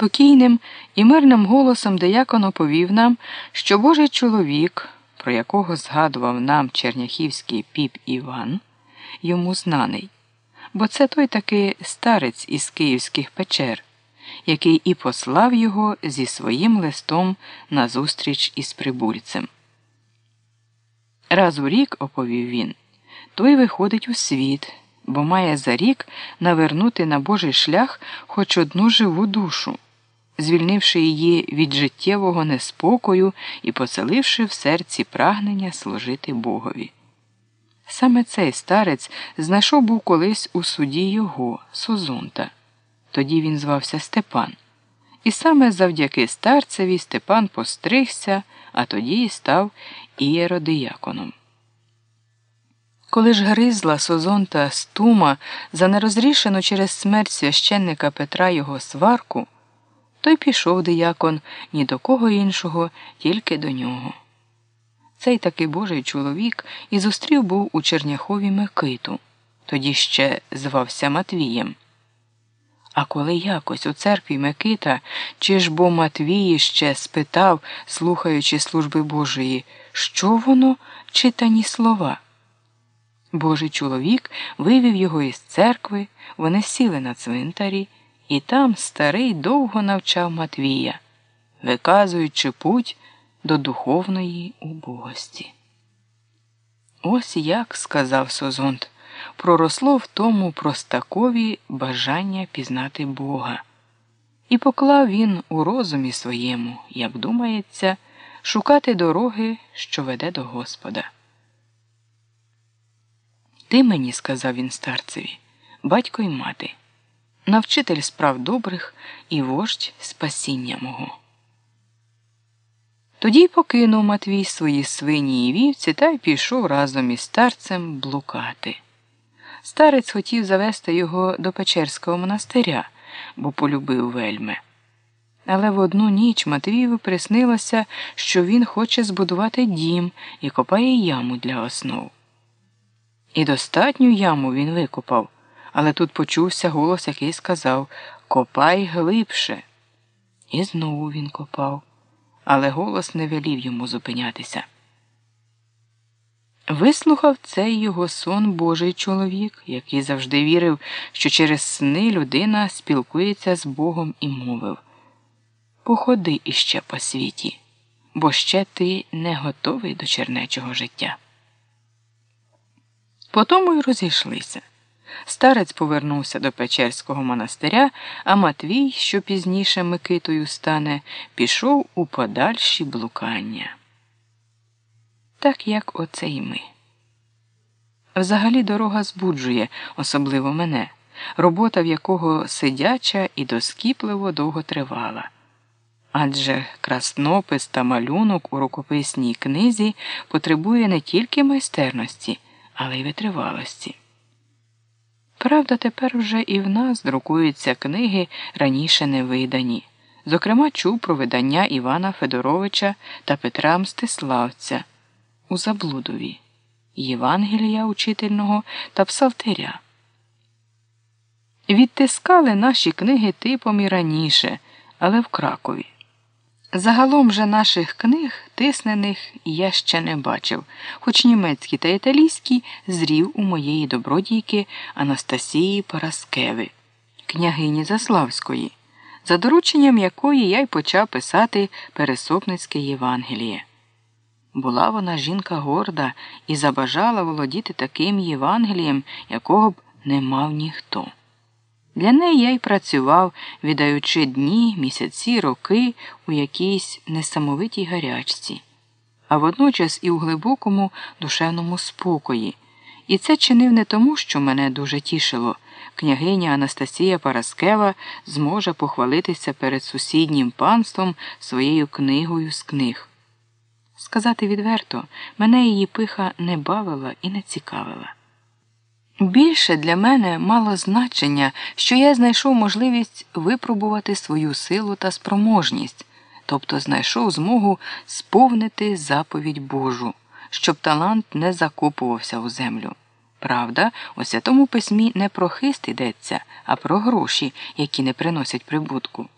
Спокійним і мирним голосом деякон оповів нам, що Божий чоловік, про якого згадував нам черняхівський піп Іван, йому знаний, бо це той таки старець із київських печер, який і послав його зі своїм листом на зустріч із прибульцем. Раз у рік, оповів він, той виходить у світ, бо має за рік навернути на Божий шлях хоч одну живу душу, звільнивши її від життєвого неспокою і поселивши в серці прагнення служити Богові. Саме цей старець знайшов був колись у суді його, Созунта. Тоді він звався Степан. І саме завдяки старцеві Степан постригся, а тоді й став ієродияконом. Коли ж гризла Созонта Стума за нерозрішену через смерть священника Петра його сварку, той пішов диякон ні до кого іншого, тільки до нього. Цей таки божий чоловік і зустрів був у Черняхові Микиту, тоді ще звався Матвієм. А коли якось у церкві Микита, чи ж бо Матвій ще спитав, слухаючи служби Божої, що воно читані слова. Божий чоловік вивів його із церкви, вони сіли на цвинтарі, і там старий довго навчав Матвія, виказуючи путь до духовної убогості. Ось як, сказав Созонт, проросло в тому простакові бажання пізнати Бога. І поклав він у розумі своєму, як думається, шукати дороги, що веде до Господа. Ти мені, сказав він старцеві, батько й мати, навчитель справ добрих і вождь спасіння мого. Тоді покинув Матвій свої свині і вівці та й пішов разом із старцем блукати. Старець хотів завести його до Печерського монастиря, бо полюбив вельми. Але в одну ніч Матвієві приснилося, що він хоче збудувати дім і копає яму для основ. І достатню яму він викопав, але тут почувся голос, який сказав Копай глибше. І знову він копав, але голос не велів йому зупинятися. Вислухав цей його сон Божий чоловік, який завжди вірив, що через сни людина спілкується з Богом і мовив Походи іще по світі, бо ще ти не готовий до чернечого життя. Потому й розійшлися. Старець повернувся до Печерського монастиря, а Матвій, що пізніше Микитою стане, пішов у подальші блукання. Так як оце й ми. Взагалі дорога збуджує, особливо мене, робота в якого сидяча і доскіпливо довго тривала. Адже краснопис та малюнок у рукописній книзі потребує не тільки майстерності але й витривалості. Правда, тепер вже і в нас друкуються книги раніше не видані. Зокрема, чув про видання Івана Федоровича та Петра Мстиславця у Заблудові, Євангелія учительного та Псалтиря. Відтискали наші книги типом і раніше, але в Кракові. Загалом же наших книг, тиснених, я ще не бачив, хоч німецькі та італійські зрів у моєї добродійки Анастасії Параскеви, княгині Заславської, за дорученням якої я й почав писати Пересопницьке Євангеліє. Була вона жінка горда і забажала володіти таким Євангелієм, якого б не мав ніхто. Для неї я й працював, віддаючи дні, місяці, роки у якійсь несамовитій гарячці, а водночас і у глибокому душевному спокої. І це чинив не тому, що мене дуже тішило. Княгиня Анастасія Параскева зможе похвалитися перед сусіднім панством своєю книгою з книг. Сказати відверто, мене її пиха не бавила і не цікавила. Більше для мене мало значення, що я знайшов можливість випробувати свою силу та спроможність, тобто знайшов змогу сповнити заповідь Божу, щоб талант не закопувався у землю. Правда, у святому письмі не про хист йдеться, а про гроші, які не приносять прибутку.